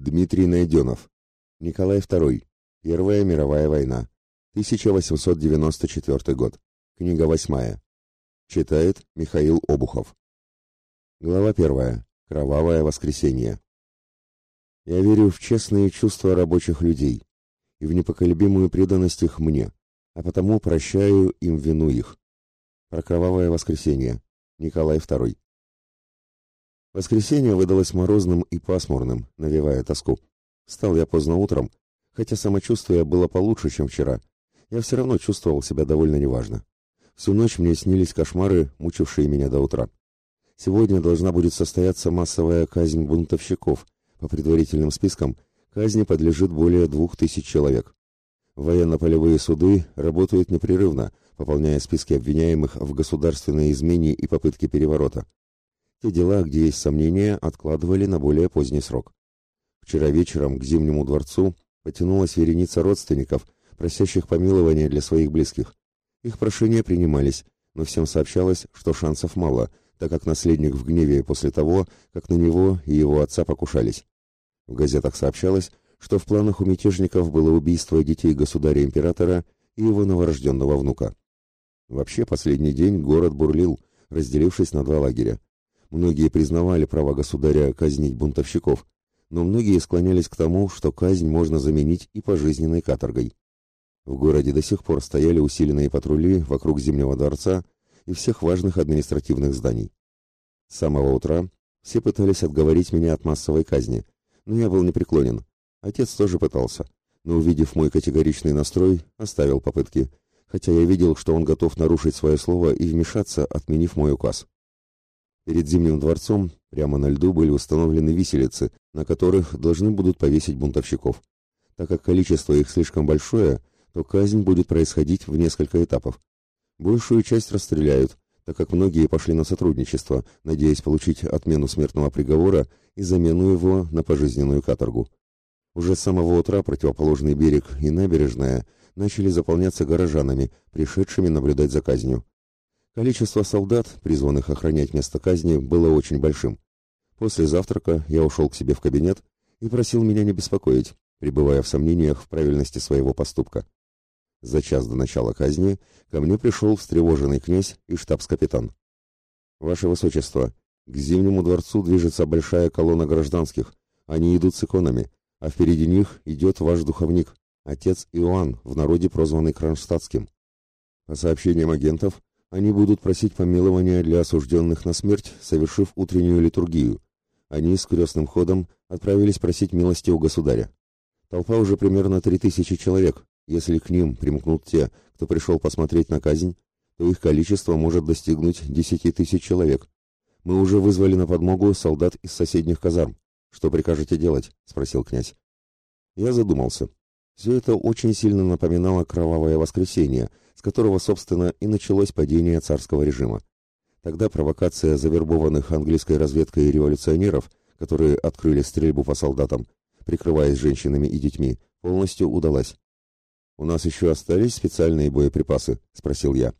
Дмитрий Найденов. Николай II. Первая мировая война. 1894 год. Книга восьмая. Читает Михаил Обухов. Глава первая. Кровавое воскресенье. Я верю в честные чувства рабочих людей и в непоколебимую преданность их мне, а потому прощаю им вину их. Про кровавое воскресенье. Николай II. Воскресенье выдалось морозным и пасмурным, навевая тоску. Встал я поздно утром, хотя самочувствие было получше, чем вчера. Я все равно чувствовал себя довольно неважно. Всю ночь мне снились кошмары, мучившие меня до утра. Сегодня должна будет состояться массовая казнь бунтовщиков. По предварительным спискам, казни подлежит более двух тысяч человек. Военно-полевые суды работают непрерывно, пополняя списки обвиняемых в государственной измене и попытке переворота. Те дела, где есть сомнения, откладывали на более поздний срок. Вчера вечером к Зимнему дворцу потянулась вереница родственников, просящих помилования для своих близких. Их прошения принимались, но всем сообщалось, что шансов мало, так как наследник в гневе после того, как на него и его отца покушались. В газетах сообщалось, что в планах у мятежников было убийство детей государя-императора и его новорожденного внука. Вообще, последний день город бурлил, разделившись на два лагеря. Многие признавали право государя казнить бунтовщиков, но многие склонялись к тому, что казнь можно заменить и пожизненной каторгой. В городе до сих пор стояли усиленные патрули вокруг Зимнего дворца и всех важных административных зданий. С самого утра все пытались отговорить меня от массовой казни, но я был непреклонен. Отец тоже пытался, но, увидев мой категоричный настрой, оставил попытки, хотя я видел, что он готов нарушить свое слово и вмешаться, отменив мой указ. Перед Зимним дворцом прямо на льду были установлены виселицы, на которых должны будут повесить бунтовщиков. Так как количество их слишком большое, то казнь будет происходить в несколько этапов. Большую часть расстреляют, так как многие пошли на сотрудничество, надеясь получить отмену смертного приговора и замену его на пожизненную каторгу. Уже с самого утра противоположный берег и набережная начали заполняться горожанами, пришедшими наблюдать за казнью. Количество солдат, призванных охранять место казни, было очень большим. После завтрака я ушел к себе в кабинет и просил меня не беспокоить, пребывая в сомнениях в правильности своего поступка. За час до начала казни ко мне пришел встревоженный князь и штабс-капитан. «Ваше Высочество, к Зимнему дворцу движется большая колонна гражданских. Они идут с иконами, а впереди них идет ваш духовник, отец Иоанн, в народе прозванный Кронштадтским. По сообщениям агентов, они будут просить помилования для осужденных на смерть, совершив утреннюю литургию. Они с крестным ходом отправились просить милости у государя. Толпа уже примерно три тысячи человек. Если к ним примкнут те, кто пришел посмотреть на казнь, то их количество может достигнуть десяти тысяч человек. Мы уже вызвали на подмогу солдат из соседних казарм. Что прикажете делать? спросил князь. Я задумался. Все это очень сильно напоминало кровавое воскресенье, с которого, собственно, и началось падение царского режима. Тогда провокация завербованных английской разведкой революционеров, которые открыли стрельбу по солдатам, прикрываясь женщинами и детьми, полностью удалась. «У нас еще остались специальные боеприпасы?» — спросил я.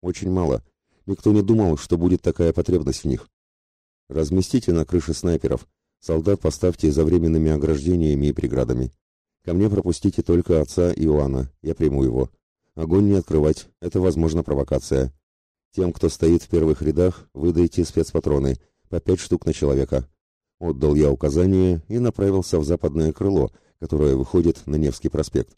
«Очень мало. Никто не думал, что будет такая потребность в них. Разместите на крыше снайперов. Солдат поставьте за временными ограждениями и преградами. Ко мне пропустите только отца Иоанна, я приму его. Огонь не открывать, это, возможно, провокация. Тем, кто стоит в первых рядах, выдайте спецпатроны, по пять штук на человека. Отдал я указание и направился в западное крыло, которое выходит на Невский проспект.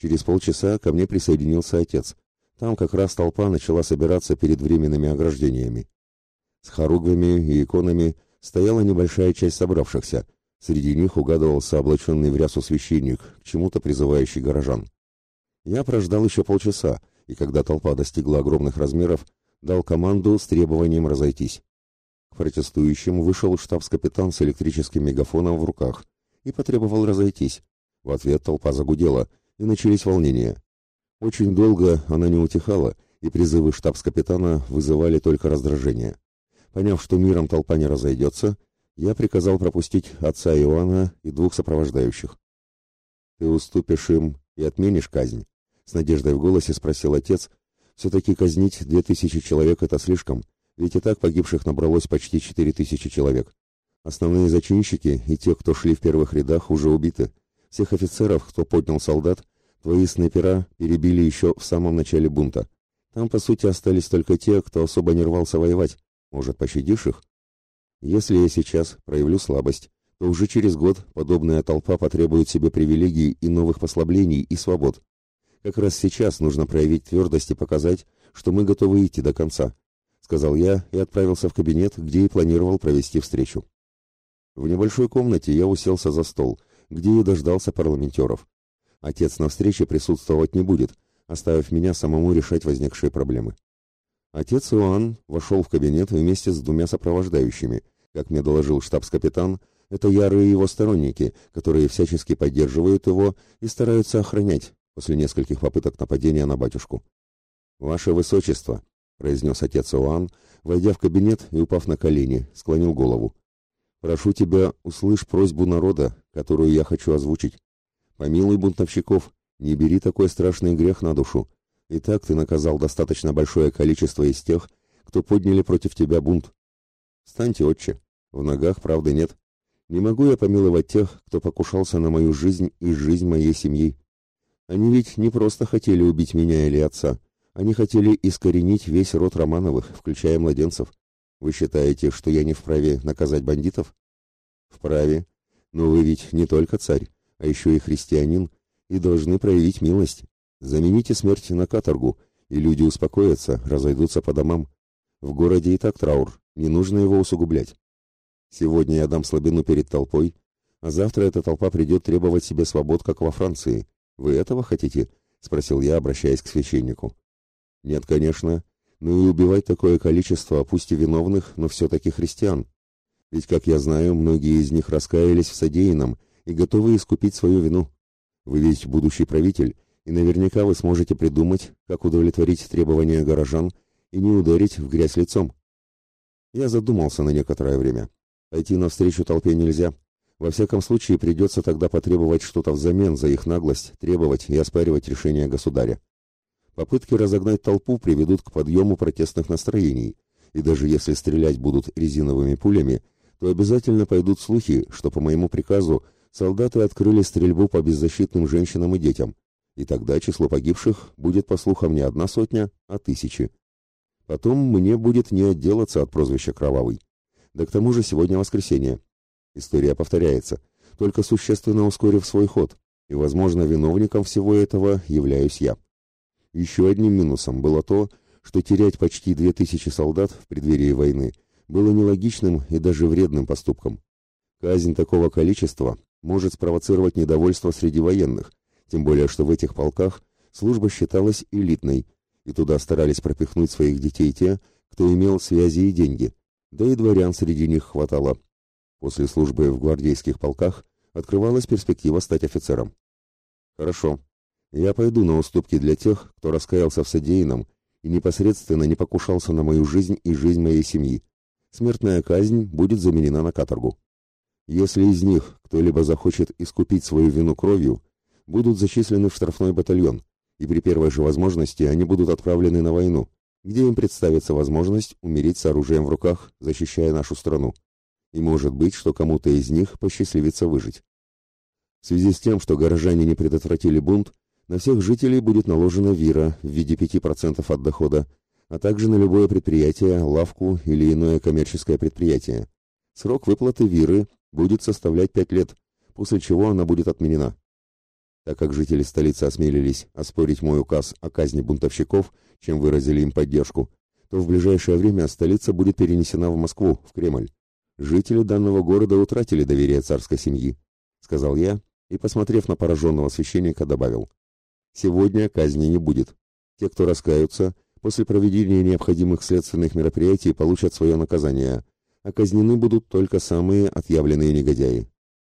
Через полчаса ко мне присоединился отец. Там как раз толпа начала собираться перед временными ограждениями. С хоругвами и иконами стояла небольшая часть собравшихся. Среди них угадывался облаченный в рясу священник, к чему-то призывающий горожан. Я прождал еще полчаса, и когда толпа достигла огромных размеров, дал команду с требованием разойтись. К протестующим вышел штабс-капитан с электрическим мегафоном в руках и потребовал разойтись. В ответ толпа загудела, и начались волнения. Очень долго она не утихала, и призывы штабс-капитана вызывали только раздражение. Поняв, что миром толпа не разойдется, я приказал пропустить отца Иоанна и двух сопровождающих. «Ты уступишь им и отменишь казнь?» С надеждой в голосе спросил отец. Все-таки казнить две тысячи человек это слишком, ведь и так погибших набралось почти четыре тысячи человек. Основные зачинщики и те, кто шли в первых рядах, уже убиты. Всех офицеров, кто поднял солдат, твои снайпера перебили еще в самом начале бунта. Там, по сути, остались только те, кто особо не рвался воевать. Может, пощадишь их? Если я сейчас проявлю слабость, то уже через год подобная толпа потребует себе привилегий и новых послаблений и свобод. Как раз сейчас нужно проявить твердость и показать, что мы готовы идти до конца, сказал я и отправился в кабинет, где и планировал провести встречу. В небольшой комнате я уселся за стол, где и дождался парламентеров. Отец на встрече присутствовать не будет, оставив меня самому решать возникшие проблемы. Отец Иоанн вошел в кабинет вместе с двумя сопровождающими. Как мне доложил штабс-капитан, это ярые его сторонники, которые всячески поддерживают его и стараются охранять после нескольких попыток нападения на батюшку. «Ваше Высочество», — произнес отец Иоанн, войдя в кабинет и упав на колени, склонил голову. Прошу тебя, услышь просьбу народа, которую я хочу озвучить. Помилуй бунтовщиков, не бери такой страшный грех на душу. И так ты наказал достаточно большое количество из тех, кто подняли против тебя бунт. Встаньте, отче. В ногах правды нет. Не могу я помиловать тех, кто покушался на мою жизнь и жизнь моей семьи. Они ведь не просто хотели убить меня или отца. Они хотели искоренить весь род Романовых, включая младенцев. Вы считаете, что я не вправе наказать бандитов? Вправе. Но вы ведь не только царь, а еще и христианин, и должны проявить милость. Замените смерть на каторгу, и люди успокоятся, разойдутся по домам. В городе и так траур, не нужно его усугублять. Сегодня я дам слабину перед толпой, а завтра эта толпа придет требовать себе свобод, как во Франции. Вы этого хотите? спросил я, обращаясь к священнику. Нет, конечно, ну и убивать такое количество, пусть и виновных, но все-таки христиан. Ведь, как я знаю, многие из них раскаялись в содеянном и готовы искупить свою вину. Вы ведь будущий правитель, и наверняка вы сможете придумать, как удовлетворить требования горожан и не ударить в грязь лицом. Я задумался на некоторое время. Пойти навстречу толпе нельзя. Во всяком случае, придется тогда потребовать что-то взамен за их наглость, требовать и оспаривать решение государя. Попытки разогнать толпу приведут к подъему протестных настроений, и даже если стрелять будут резиновыми пулями, то обязательно пойдут слухи, что по моему приказу солдаты открыли стрельбу по беззащитным женщинам и детям, и тогда число погибших будет, по слухам, не одна сотня, а тысячи. Потом мне будет не отделаться от прозвища «Кровавый». Да к тому же сегодня воскресенье. История повторяется, только существенно ускорив свой ход, и, возможно, виновником всего этого являюсь я. Еще одним минусом было то, что терять почти две тысячи солдат в преддверии войны было нелогичным и даже вредным поступком. Казнь такого количества может спровоцировать недовольство среди военных, тем более что в этих полках служба считалась элитной, и туда старались пропихнуть своих детей те, кто имел связи и деньги, да и дворян среди них хватало. После службы в гвардейских полках открывалась перспектива стать офицером. Хорошо, я пойду на уступки для тех, кто раскаялся в содеянном и непосредственно не покушался на мою жизнь и жизнь моей семьи. Смертная казнь будет заменена на каторгу. Если из них кто-либо захочет искупить свою вину кровью, будут зачислены в штрафной батальон, и при первой же возможности они будут отправлены на войну, где им представится возможность умереть с оружием в руках, защищая нашу страну. И может быть, что кому-то из них посчастливится выжить. В связи с тем, что горожане не предотвратили бунт, на всех жителей будет наложена вира в виде 5% от дохода, а также на любое предприятие, лавку или иное коммерческое предприятие. Срок выплаты виры будет составлять 5 лет, после чего она будет отменена. Так как жители столицы осмелились оспорить мой указ о казни бунтовщиков, чем выразили им поддержку, то в ближайшее время столица будет перенесена в Москву, в Кремль. Жители данного города утратили доверие царской семьи, сказал я и, посмотрев на пораженного священника, добавил. Сегодня казни не будет. Те, кто раскаются, после проведения необходимых следственных мероприятий получат свое наказание, а казнены будут только самые отъявленные негодяи.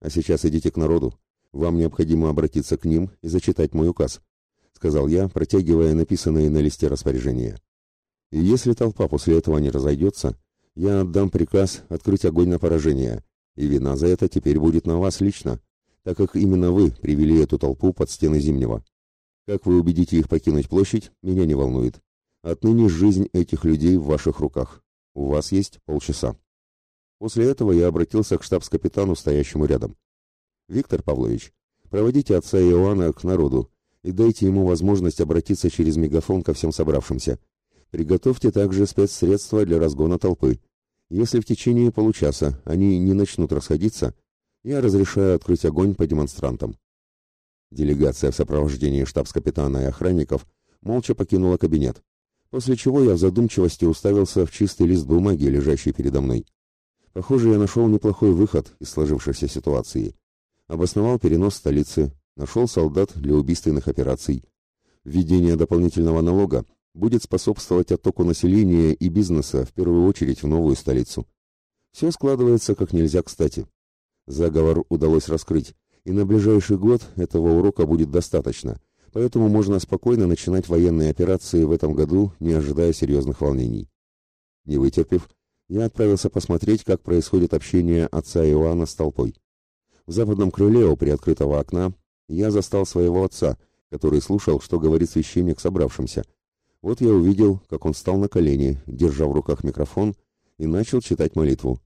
А сейчас идите к народу. Вам необходимо обратиться к ним и зачитать мой указ, сказал я, протягивая написанные на листе распоряжения. И если толпа после этого не разойдется, я отдам приказ открыть огонь на поражение, и вина за это теперь будет на вас лично, так как именно вы привели эту толпу под стены Зимнего. Как вы убедите их покинуть площадь, меня не волнует. Отныне жизнь этих людей в ваших руках. У вас есть полчаса. После этого я обратился к штабс-капитану, стоящему рядом. «Виктор Павлович, проводите отца Иоанна к народу и дайте ему возможность обратиться через мегафон ко всем собравшимся. Приготовьте также спецсредства для разгона толпы. Если в течение получаса они не начнут расходиться, я разрешаю открыть огонь по демонстрантам. Делегация в сопровождении штабс-капитана и охранников молча покинула кабинет, после чего я в задумчивости уставился в чистый лист бумаги, лежащий передо мной. Похоже, я нашел неплохой выход из сложившейся ситуации. Обосновал перенос столицы, нашел солдат для убийственных операций. Введение дополнительного налога будет способствовать оттоку населения и бизнеса, в первую очередь в новую столицу. Все складывается как нельзя кстати. Заговор удалось раскрыть, и на ближайший год этого урока будет достаточно, поэтому можно спокойно начинать военные операции в этом году, не ожидая серьезных волнений. Не вытерпев, я отправился посмотреть, как происходит общение отца Иоанна с толпой. В западном крыле у приоткрытого окна я застал своего отца, который слушал, что говорит священник собравшимся, вот я увидел, как он встал на колени, держа в руках микрофон, и начал читать молитву.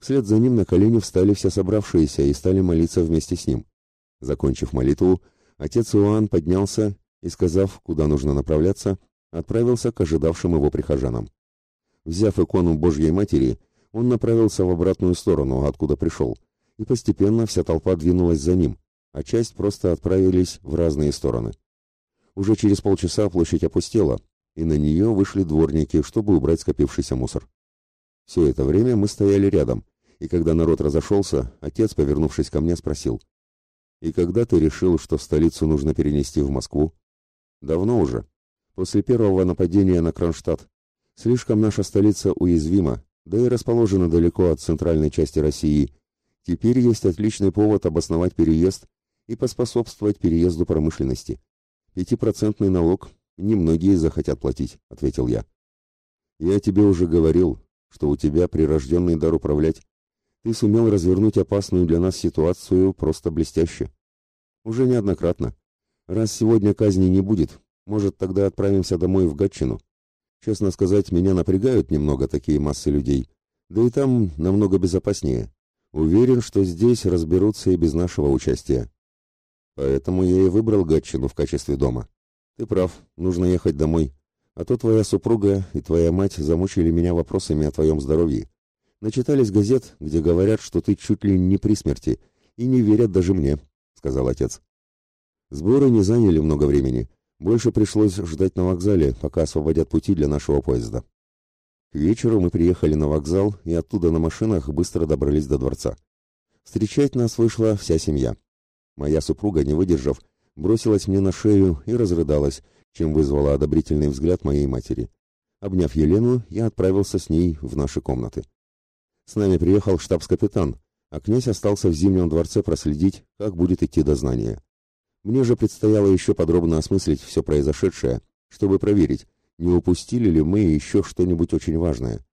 Вслед за ним на колени встали все собравшиеся и стали молиться вместе с ним. Закончив молитву, отец Иоанн поднялся и, сказав, куда нужно направляться, отправился к ожидавшим его прихожанам. Взяв икону Божьей Матери, он направился в обратную сторону, откуда пришел, и постепенно вся толпа двинулась за ним, а часть просто отправились в разные стороны. Уже через полчаса площадь опустела, и на нее вышли дворники, чтобы убрать скопившийся мусор. Все это время мы стояли рядом, и когда народ разошелся, отец, повернувшись ко мне, спросил, «И когда ты решил, что столицу нужно перенести в Москву?» «Давно уже. После первого нападения на Кронштадт. Слишком наша столица уязвима, да и расположена далеко от центральной части России. Теперь есть отличный повод обосновать переезд и поспособствовать переезду промышленности. Пятипроцентный налог немногие захотят платить, ответил я. Я тебе уже говорил, что у тебя прирожденный дар управлять. Ты сумел развернуть опасную для нас ситуацию просто блестяще. Уже неоднократно. Раз сегодня казни не будет, может, тогда отправимся домой в Гатчину. Честно сказать, меня напрягают немного такие массы людей. Да и там намного безопаснее. Уверен, что здесь разберутся и без нашего участия. Поэтому я и выбрал Гатчину в качестве дома. Ты прав, нужно ехать домой. А то твоя супруга и твоя мать замучили меня вопросами о твоем здоровье. Начитались газет, где говорят, что ты чуть ли не при смерти, и не верят даже мне, сказал отец. Сборы не заняли много времени. Больше пришлось ждать на вокзале, пока освободят пути для нашего поезда. К вечеру мы приехали на вокзал и оттуда на машинах быстро добрались до дворца. Встречать нас вышла вся семья. Моя супруга, не выдержав, бросилась мне на шею и разрыдалась, чем вызвала одобрительный взгляд моей матери. Обняв Елену, я отправился с ней в наши комнаты. С нами приехал штабс-капитан, а князь остался в Зимнем дворце проследить, как будет идти дознание. Мне же предстояло еще подробно осмыслить все произошедшее, чтобы проверить, не упустили ли мы еще что-нибудь очень важное.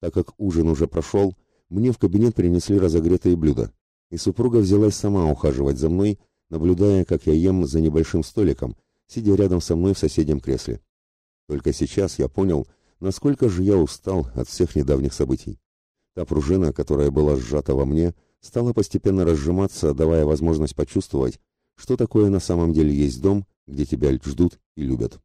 Так как ужин уже прошел, мне в кабинет принесли разогретые блюда и супруга взялась сама ухаживать за мной, наблюдая, как я ем за небольшим столиком, сидя рядом со мной в соседнем кресле. Только сейчас я понял, насколько же я устал от всех недавних событий. Та пружина, которая была сжата во мне, стала постепенно разжиматься, давая возможность почувствовать, что такое на самом деле есть дом, где тебя ждут и любят.